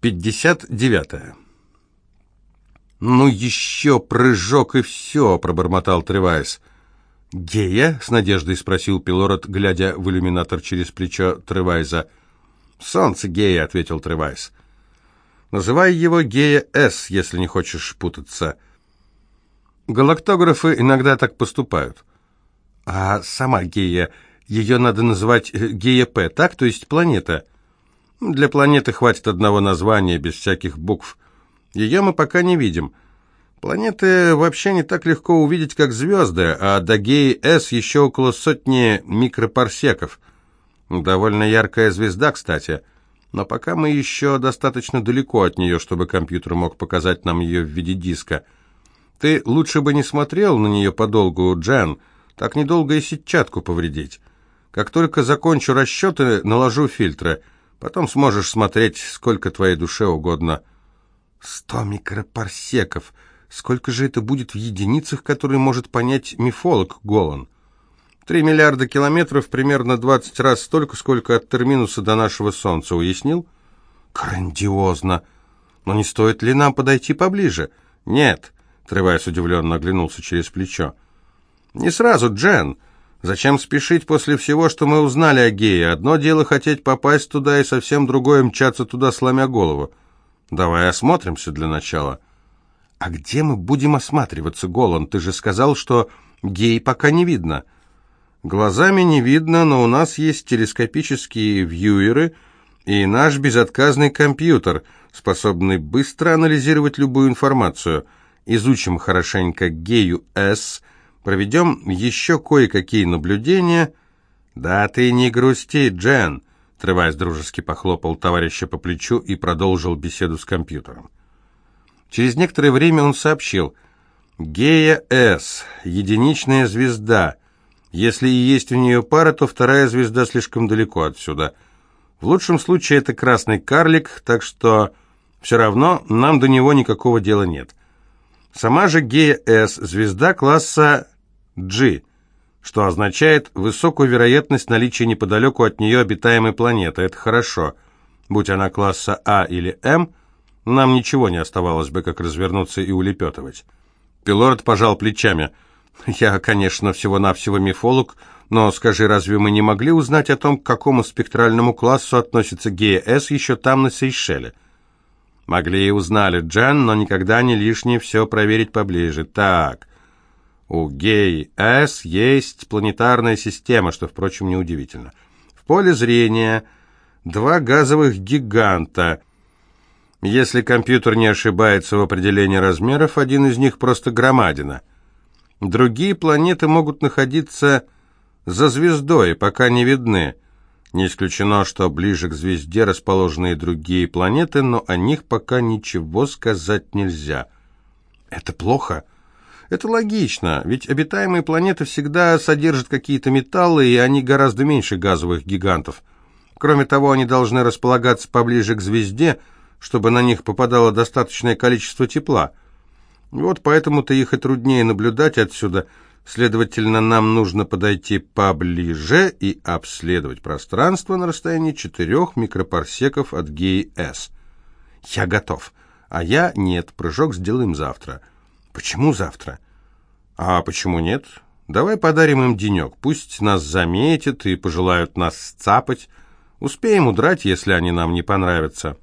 59. «Ну еще прыжок и все», — пробормотал Тревайс. «Гея?» — с надеждой спросил Пилород, глядя в иллюминатор через плечо Тревайза. «Солнце Гея», — ответил Тревайс. «Называй его Гея С, если не хочешь путаться». Галактографы иногда так поступают. А сама Гея, ее надо называть э, Гея П, так? То есть планета. Для планеты хватит одного названия, без всяких букв. Ее мы пока не видим. Планеты вообще не так легко увидеть, как звезды, а до Геи С еще около сотни микропарсеков. Довольно яркая звезда, кстати. Но пока мы еще достаточно далеко от нее, чтобы компьютер мог показать нам ее в виде диска. Ты лучше бы не смотрел на нее подолгу, Джен. Так недолго и сетчатку повредить. Как только закончу расчеты, наложу фильтры. Потом сможешь смотреть, сколько твоей душе угодно. Сто микропарсеков. Сколько же это будет в единицах, которые может понять мифолог Голан? Три миллиарда километров, примерно двадцать раз столько, сколько от терминуса до нашего Солнца. Уяснил? Грандиозно. Но не стоит ли нам подойти поближе? Нет. Тревайс удивленно оглянулся через плечо. Не сразу, Джен. Зачем спешить после всего, что мы узнали о гее? Одно дело хотеть попасть туда, и совсем другое мчаться туда, сломя голову. Давай осмотримся для начала. А где мы будем осматриваться, Голан? Ты же сказал, что гей пока не видно. Глазами не видно, но у нас есть телескопические вьюеры и наш безотказный компьютер, способный быстро анализировать любую информацию. Изучим хорошенько гею С, Проведем еще кое-какие наблюдения. Да ты не грусти, Джен, Тревайс дружески похлопал товарища по плечу и продолжил беседу с компьютером. Через некоторое время он сообщил. Гея С, единичная звезда. Если и есть у нее пара, то вторая звезда слишком далеко отсюда. В лучшем случае это красный карлик, так что все равно нам до него никакого дела нет. Сама же Гея С – звезда класса G, что означает высокую вероятность наличия неподалеку от нее обитаемой планеты. Это хорошо. Будь она класса А или М, нам ничего не оставалось бы, как развернуться и улепетывать. Пилорд пожал плечами. «Я, конечно, всего-навсего мифолог, но скажи, разве мы не могли узнать о том, к какому спектральному классу относится Гея С еще там, на Сейшеле?» Могли и узнали, Джен, но никогда не лишнее все проверить поближе. Так, у Гей-С есть планетарная система, что, впрочем, неудивительно. В поле зрения два газовых гиганта. Если компьютер не ошибается в определении размеров, один из них просто громадина. Другие планеты могут находиться за звездой, пока не видны. Не исключено, что ближе к звезде расположены и другие планеты, но о них пока ничего сказать нельзя. Это плохо. Это логично, ведь обитаемые планеты всегда содержат какие-то металлы, и они гораздо меньше газовых гигантов. Кроме того, они должны располагаться поближе к звезде, чтобы на них попадало достаточное количество тепла. Вот поэтому-то их и труднее наблюдать отсюда – Следовательно, нам нужно подойти поближе и обследовать пространство на расстоянии четырех микропарсеков от ГИС. Я готов. А я нет, прыжок сделаем завтра. Почему завтра? А почему нет? Давай подарим им денек. Пусть нас заметят и пожелают нас сцапать. Успеем удрать, если они нам не понравятся.